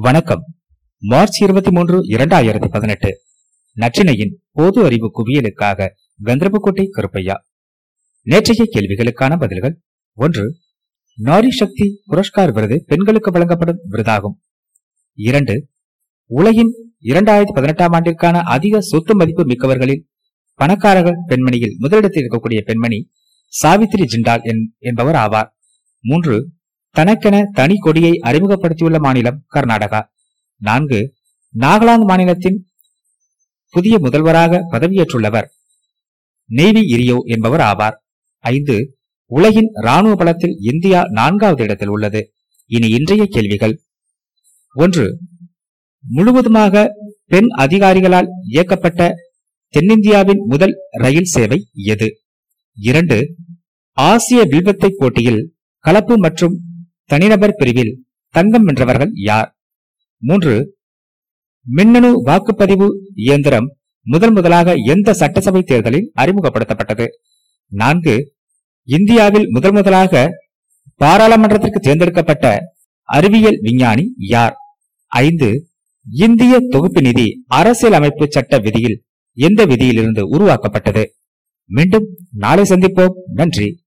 வணக்கம். மார்ச் இருபத்தி மூன்று இரண்டாயிரத்தி பதினெட்டு. நற்றினையின் பொது அறிவு குவியலுக்காக கந்தர்போட்டை கருப்பையா. நேற்றைய கேள்விகளுக்கான பதில்கள் ஒன்று நாரி சக்தி புரஸ்கார் விருது பெண்களுக்கு வழங்கப்படும் விருதாகும். இரண்டு உலகின் இரண்டாயிரத்தி பதினெட்டாம் ஆண்டிற்கான அதிக சொத்து மதிப்பு மிக்கவர்களில் பணக்காரர்கள் பெண்மணியில் முதலிடத்தில் இருக்கக்கூடிய பெண்மணி சாவித்ரி ஜிண்டால் என்பவர் ஆவார். மூன்று தனக்கென தனி கொடியை அறிமுகப்படுத்தியுள்ள மாநிலம் கர்நாடகா. நான்கு நாகாலாந்து மாநிலத்தின் புதிய முதல்வராக பதவியேற்றுள்ளவர். நேவி இரியோ என்பவர் ஆவார். ஐந்து உலகின் ராணுவ பலத்தில் இந்தியா நான்காவது இடத்தில் உள்ளது. இனி இன்றைய கேள்விகள். ஒன்று முழுவதுமாக பெண் அதிகாரிகளால் இயக்கப்பட்ட தென்னிந்தியாவின் முதல் ரயில் சேவை எது? இரண்டு ஆசிய வில்வத்தை போட்டியில் கலப்பு மற்றும் தனிநபர் பிரிவில் தங்கம் வென்றவர்கள் யார்? மூன்று மின்னணு வாக்குப்பதிவு இயந்திரம் முதல் முதலாக எந்த சட்டசபை தேர்தலில் அறிமுகப்படுத்தப்பட்டது? நான்கு இந்தியாவில் முதல் முதலாக பாராளுமன்றத்திற்கு தேர்ந்தெடுக்கப்பட்ட அறிவியல் விஞ்ஞானி யார்? ஐந்து இந்திய தொகுப்பு நிதி அரசியல் அமைப்பு சட்ட விதியில் எந்த விதியிலிருந்து உருவாக்கப்பட்டது? மீண்டும் நாளை சந்திப்போம். நன்றி.